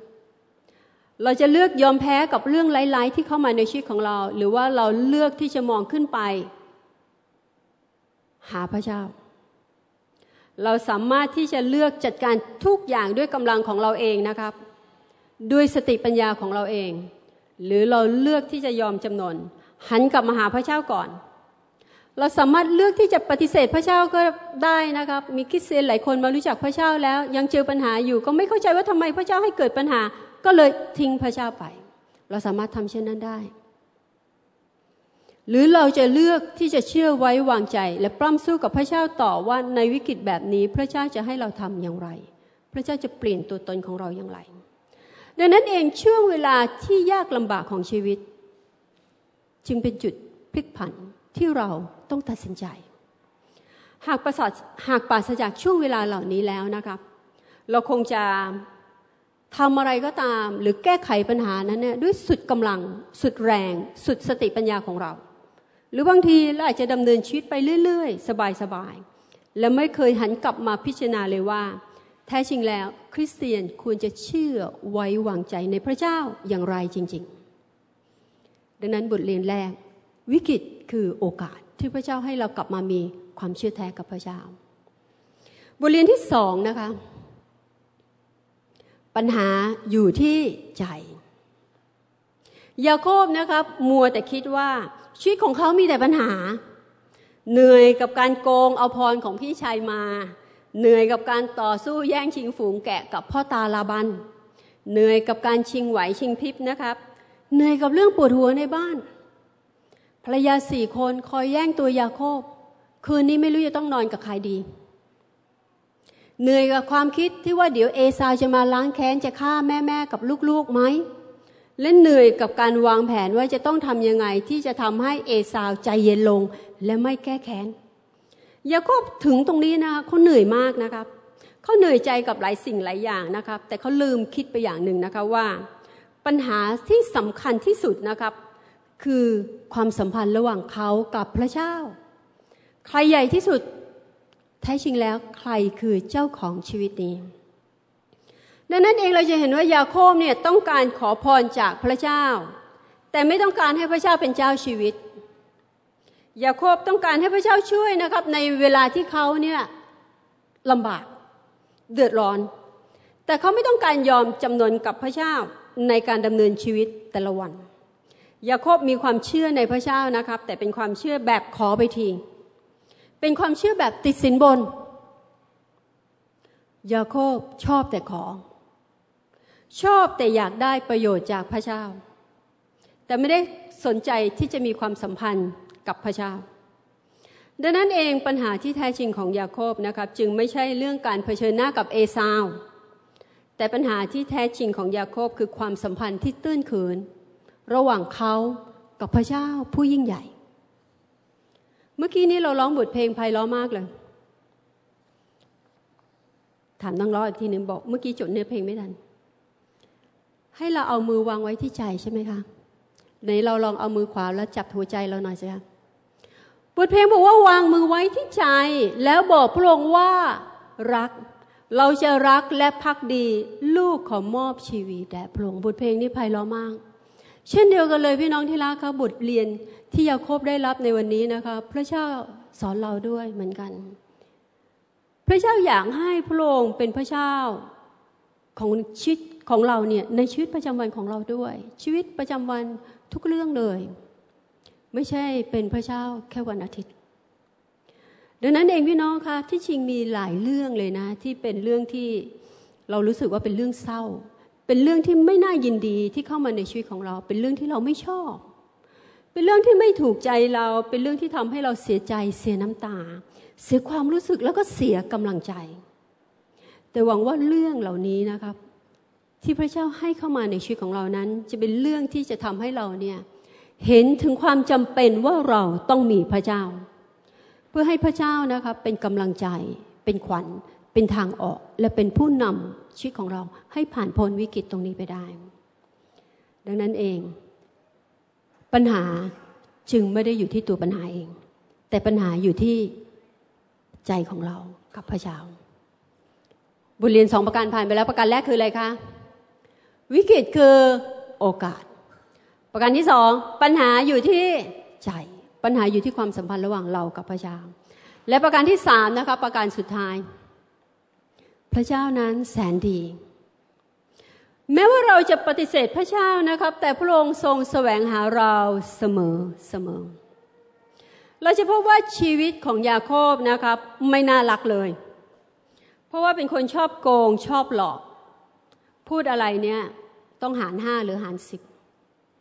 เราจะเลือกยอมแพ้กับเรื่องไร้ๆที่เข้ามาในชีวิตของเรา หรือว่าเราเลือกที่จะมองขึ้นไป หาพระเจ้า เราสามารถที่จะเลือกจัดการทุกอย่างด้วยกำลังของเราเองนะครับ ด้วยสติปัญญาของเราเอง หรือเราเลือกที่จะยอมจำนนหันกลับมาหาพระเจ้าก่อน เราสามารถเลือกที่จะปฏิเสธพระเจ้าก็ได้นะครับ มีคริสเตียนหลายคนมารู้จักพระเจ้าแล้ว ยังเจอปัญหาอยู่ก็ไม่เข้าใจว่าทำไมพระเจ้าให้เกิดปัญหา ก็เลยทิ้งพระเจ้าไป เราสามารถทำเช่นนั้นได้ หรือเราจะเลือกที่จะเชื่อไว้วางใจ และปล้ำสู้กับพระเจ้าต่อว่าในวิกฤตแบบนี้พระเจ้าจะให้เราทำอย่างไร พระเจ้าจะเปลี่ยนตัวตนของเราอย่างไร ดังนั้นเองช่วงเวลาที่ยากลำบากของชีวิต จึงเป็นจุดพลิกผันที่เราต้องตัดสินใจ หากประสาหากปราศจากช่วงเวลาเหล่านี้แล้วนะครับ เราคงจะทำอะไรก็ตามหรือแก้ไขปัญหานั้นเนี่ยด้วยสุดกำลัง สุดแรง สุดสติปัญญาของเรา หรือบางทีเราอาจจะดำเนินชีวิตไปเรื่อย ๆ สบายๆ และไม่เคยหันกลับมาพิจารณาเลยว่า แท้จริงแล้ว คริสเตียนควรจะเชื่อไว้วางใจในพระเจ้าอย่างไรจริง ๆ ดังนั้นบทเรียนแรก วิกฤตคือโอกาสที่พระเจ้าให้เรากลับมามีความเชื่อแท้กับพระเจ้า บทเรียนที่สองนะคะ ปัญหาอยู่ที่ใจ ยาโคบนะครับ มัวแต่คิดว่าชีวิตของเขามีแต่ปัญหา เหนื่อยกับการโกงเอาพรของพี่ชายมา เหนื่อยกับการต่อสู้แย่งชิงฝูงแกะกับพ่อตาลาบัน เหนื่อยกับการชิงไหวชิงพริบนะครับ เหนื่อยกับเรื่องปวดหัวในบ้าน ภรรยาสี่คนคอยแย่งตัวยาโคบ คืนนี้ไม่รู้จะต้องนอนกับใครดี เหนื่อยกับความคิดที่ว่าเดี๋ยวเอซาจะมาล้างแค้นจะฆ่าแม่แม่กับลูกๆไหม และเหนื่อยกับการวางแผนว่าจะต้องทำยังไงที่จะทำให้เอซาวใจเย็นลงและไม่แก้แค้นยาโคบถึงตรงนี้นะคะเขาเหนื่อยมากนะครับเขาเหนื่อยใจกับหลายสิ่งหลายอย่างนะครับ แต่เขาลืมคิดไปอย่างหนึ่งนะคะว่าปัญหาที่สำคัญที่สุดนะครับ คือความสัมพันธ์ระหว่างเขากับพระเจ้า ใครใหญ่ที่สุดแท้จริงแล้วใครคือเจ้าของชีวิตนี้ ดังนั้นเองเราจะเห็นว่ายาโคบเนี่ยต้องการขอพรจากพระเจ้า แต่ไม่ต้องการให้พระเจ้าเป็นเจ้าชีวิต ยาโคบต้องการให้พระเจ้าช่วยนะครับ ในเวลาที่เขาเนี่ยลำบากเดือดร้อน แต่เขาไม่ต้องการยอมจำนนกับพระเจ้าในการดำเนินชีวิตแต่ละวันยาโคบมีความเชื่อในพระเจ้านะครับ แต่เป็นความเชื่อแบบขอไปทีเป็นความเชื่อแบบติดสินบนยาโคบชอบแต่ขอ ชอบแต่อยากได้ประโยชน์จากพระเจ้า แต่ไม่ได้สนใจที่จะมีความสัมพันธ์กับพระเจ้า ดังนั้นเองปัญหาที่แท้จริงของยาโคบนะครับ จึงไม่ใช่เรื่องการเผชิญหน้ากับเอซาว แต่ปัญหาที่แท้จริงของยาโคบคือความสัมพันธ์ที่ตื้นเขิน ระหว่างเขากับพระเจ้าผู้ยิ่งใหญ่ เมื่อกี้นี้เราร้องบทเพลงไพเราะมากเลยถามน้องร้องอีกทีหนึ่งบอกเมื่อกี้จดเนื้อเพลงไม่ทัน ให้เราเอามือวางไว้ที่ใจใช่ไหมคะไหนเราลองเอามือขวาแล้วจับหัวใจเราหน่อยสิคะบทเพลงบอกว่าวางมือไว้ที่ใจ แล้วบอกพระองค์ว่ารัก เราจะรักและพักดี ลูกขอมอบชีวิตแด่พระองค์บทเพลงนี้ไพเราะมาก เช่นเดียวกันเลยพี่น้องที่รักครับบทเรียนที่ยาโคบได้รับในวันนี้นะคะ พระเจ้าสอนเราด้วยเหมือนกัน พระเจ้าอยากให้พระองค์เป็นพระเจ้าของชีวิต ของเราเนี่ยในชีวิตประจำวันของเราด้วย ชีวิตประจำวันทุกเรื่องเลย ไม่ใช่เป็นพระเจ้าแค่วันอาทิตย์ ดังนั้นเองพี่น้องคะที่จริงมีหลายเรื่องเลยนะ ที่เป็นเรื่องที่เรารู้สึกว่าเป็นเรื่องเศร้า เป็นเรื่องที่ไม่น่ายินดีที่เข้ามาในชีวิตของเรา เป็นเรื่องที่เราไม่ชอบ เป็นเรื่องที่ไม่ถูกใจเรา เป็นเรื่องที่ทำให้เราเสียใจเสียน้ำตา เสียความรู้สึกแล้วก็เสียกำลังใจแต่หวังว่าเรื่องเหล่านี้นะครับ ที่พระเจ้าให้เข้ามาในชีวิตของเรานั้น จะเป็นเรื่องที่จะทำให้เราเนี่ยเห็นถึงความจำเป็นว่าเราต้องมีพระเจ้า เพื่อให้พระเจ้านะครับเป็นกำลังใจเป็นขวัญ เป็นทางออกและเป็นผู้นำชีวิตของเราให้ผ่านพ้นวิกฤตตรงนี้ไปได้ ดังนั้นเอง ปัญหาจึงไม่ได้อยู่ที่ตัวปัญหาเอง แต่ปัญหาอยู่ที่ใจของเรากับพระเจ้าบทเรียนสองประการผ่านไปแล้วประการแรกคืออะไรคะ วิกฤตคือโอกาส ประการที่สองปัญหาอยู่ที่ใจปัญหาอยู่ที่ความสัมพันธ์ระหว่างเรากับพระเจ้า และประการที่สามนะคะประการสุดท้าย พระเจ้านั้นแสนดี แม้ว่าเราจะปฏิเสธพระเจ้านะครับ แต่พระองค์ทรงแสวงหาเราเสมอเสมอ เราจะพบว่าชีวิตของยาโคบนะครับ ไม่น่ารักเลย เพราะว่าเป็นคนชอบโกงชอบหลอก พูดอะไรเนี่ยต้องหารห้าหรือหารสิบ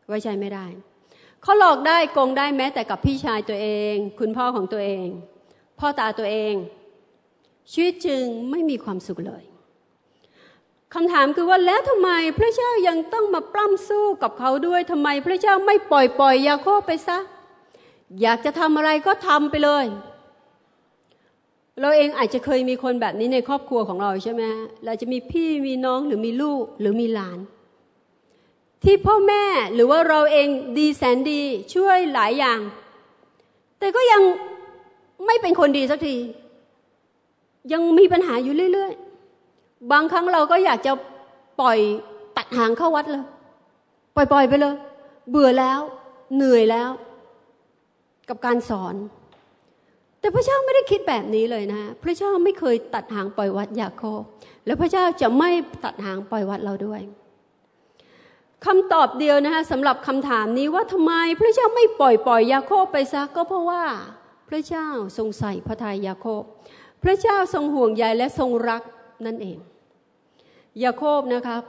ไว้ใจไม่ได้เขาหลอกได้โกงได้แม้แต่กับพี่ชายตัวเอง คุณพ่อของตัวเอง พ่อตาตัวเอง ชีวิตจึงไม่มีความสุขเลยคำถามคือว่าแล้วทำไมพระเจ้ายังต้องมาปล้ำสู้กับเขาด้วยทำไมพระเจ้าไม่ปล่อยปล่อยยาโคบไปซะ อยากจะทำอะไรก็ทำไปเลย เราเองอาจจะเคยมีคนแบบนี้ในครอบครัวของเราใช่ไหมเราจะมีพี่มีน้องหรือมีลูกหรือมีหลาน ที่พ่อแม่หรือว่าเราเองดีแสนดีช่วยหลายอย่าง แต่ก็ยังไม่เป็นคนดีสักที ยังมีปัญหาอยู่เรื่อยๆ บางครั้งเราก็อยากจะปล่อยตัดหางเข้าวัดเลย ปล่อยๆไปเลย เบื่อแล้ว เหนื่อยแล้ว กับการสอน แต่พระเจ้าไม่ได้คิดแบบนี้เลยนะพระเจ้าไม่เคยตัดหางปล่อยวัดยาโคบและพระเจ้าจะไม่ตัดหางปล่อยวัดเราด้วยคำตอบเดียวนะคะสำหรับคำถามนี้ว่าทำไมพระเจ้าไม่ปล่อยปล่อยยาโคบไปซะก็เพราะว่าพระเจ้าทรงใส่พระทัยยาโคบ พระเจ้าทรงห่วงใยและทรงรักนั่นเองยาโคบนะครับ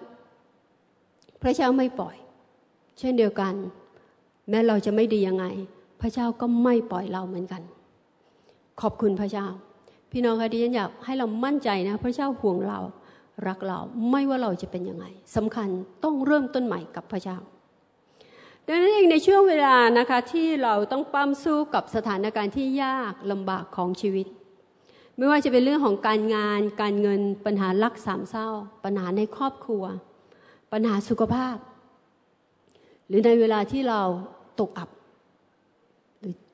พระเจ้าไม่ปล่อย เช่นเดียวกัน แม้เราจะไม่ดียังไง พระเจ้าก็ไม่ปล่อยเราเหมือนกัน ขอบคุณพระเจ้า พี่น้องคะดิฉันอยากให้เรามั่นใจนะ พระเจ้าห่วงเรารักเราไม่ว่าเราจะเป็นยังไงสำคัญต้องเริ่มต้นใหม่กับพระเจ้า ดังนั้นเองในช่วงเวลานะคะที่เราต้องปั้มสู้กับสถานการณ์ที่ยากลำบากของชีวิต ไม่ว่าจะเป็นเรื่องของการงาน การเงินปัญหารักสามเศร้า ปัญหาในครอบครัว ปัญหาสุขภาพ หรือในเวลาที่เราตกอับ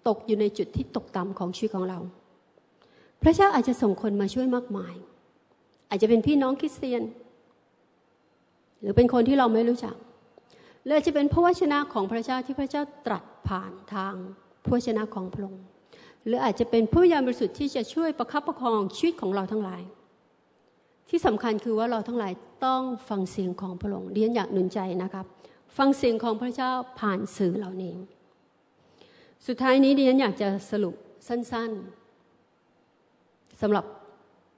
ตกอยู่ในจุดที่ตกต่ำของชีวิตของเรา พระเจ้าอาจจะส่งคนมาช่วยมากมาย อาจจะเป็นพี่น้องคริสเตียน หรือเป็นคนที่เราไม่รู้จักหรือจะเป็นพระวจนะของพระเจ้าที่พระเจ้าตรัสผ่านทางพระวจนะของพระองค์หรืออาจจะเป็นผู้ยามบริสุทธิ์ที่จะช่วยประคับประคองชีวิตของเราทั้งหลาย ที่สำคัญคือว่าเราทั้งหลายต้องฟังเสียงของพระองค์เรียนอยากหนุนใจนะครับ ฟังเสียงของพระเจ้าผ่านสื่อเหล่านี้ สุดท้ายนี้ดิฉันอยากจะสรุปสั้น ๆสำหรับ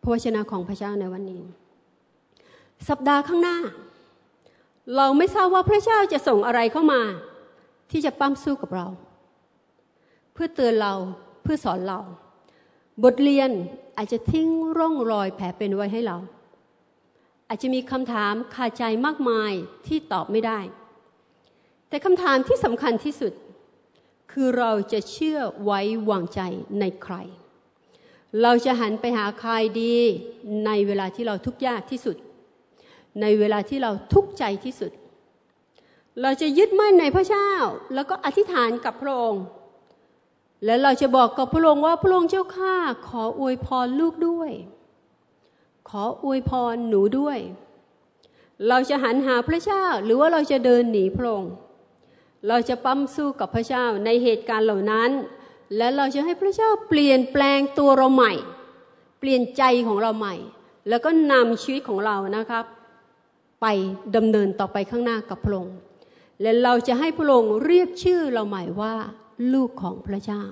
พระวจนะของพระเจ้าในวันนี้ สัปดาห์ข้างหน้า เราไม่ทราบว่าพระเจ้าจะส่งอะไรเข้ามา ที่จะปั้มสู้กับเรา เพื่อเตือนเราเพื่อสอนเรา บทเรียนอาจจะทิ้งร่องรอยแผลเป็นไว้ให้เรา อาจจะมีคำถามคาใจมากมายที่ตอบไม่ได้ แต่คำถามที่สำคัญที่สุด คือเราจะเชื่อไว้วางใจในใคร เราจะหันไปหาใครดีในเวลาที่เราทุกข์ยากที่สุด ในเวลาที่เราทุกข์ใจที่สุด เราจะยึดมั่นในพระเจ้า แล้วก็อธิษฐานกับพระองค์ และเราจะบอกกับพระองค์ว่าพระองค์เจ้าข้าขออวยพรลูกด้วย ขออวยพรหนูด้วย เราจะหันหาพระเจ้าหรือว่าเราจะเดินหนีพระองค์ เราจะปั้มสู้กับพระเจ้าในเหตุการณ์เหล่านั้น และเราจะให้พระเจ้าเปลี่ยนแปลงตัวเราใหม่ เปลี่ยนใจของเราใหม่ แล้วก็นำชีวิตของเรานะครับ ไปดำเนินต่อไปข้างหน้ากับพระองค์และเราจะให้พระองค์เรียกชื่อเราใหม่ว่า ลูกของพระเจ้า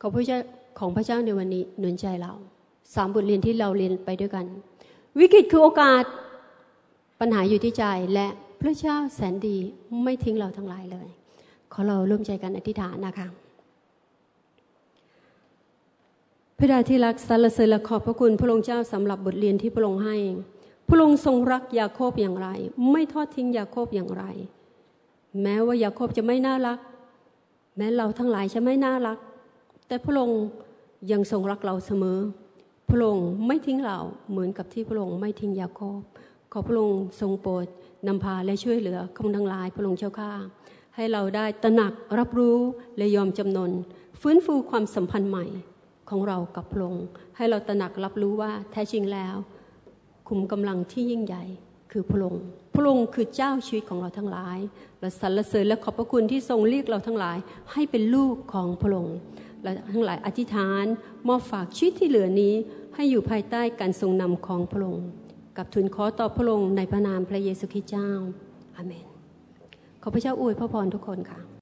ขอพระเจ้าของพระเจ้าในวันนี้หนุนใจเราสามบทเรียนที่เราเรียนไปด้วยกัน วิกฤตคือโอกาสปัญหาอยู่ที่ใจและ พระเจ้าแสนดีไม่ทิ้งเราทั้งหลายเลย ขอเราร่วมใจกันอธิษฐานนะคะ พระดาที่รักสรรเสริญและขอบพระคุณพระองค์เจ้าสำหรับบทเรียนที่พระองค์ให้ พระองค์ทรงรักยาโคบอย่างไร ไม่ทอดทิ้งยาโคบอย่างไร แม้ว่ายาโคบจะไม่น่ารัก แม้เราทั้งหลายจะไม่น่ารัก แต่พระองค์ยังทรงรักเราเสมอ พระองค์ไม่ทิ้งเราเหมือนกับที่พระองค์ไม่ทิ้งยาโคบขอพระองค์ทรงโปรด นำพาและช่วยเหลือคนทั้งหลายพระองค์เจ้าข้าให้เราได้ตระหนักรับรู้และยอมจำนน ฟื้นฟูความสัมพันธ์ใหม่ของเรากับพระองค์ให้เราตระหนักรับรู้ว่าแท้จริงแล้ว คุมกำลังที่ยิ่งใหญ่คือพระองค์พระองค์คือเจ้าชีวิตของเราทั้งหลายและสรรเสริญและขอบพระคุณที่ทรงเรียกเราทั้งหลาย ให้เป็นลูกของพระองค์และทั้งหลายอธิษฐานมอบฝากชีวิตที่เหลือนี้ให้อยู่ภายใต้การทรงนำของพระองค์ กับทูลขอต่อพระองค์ในพระนามพระเยซูคริสต์เจ้าอาเมน ขอพระเจ้าอวยพระพรทุกคนค่ะ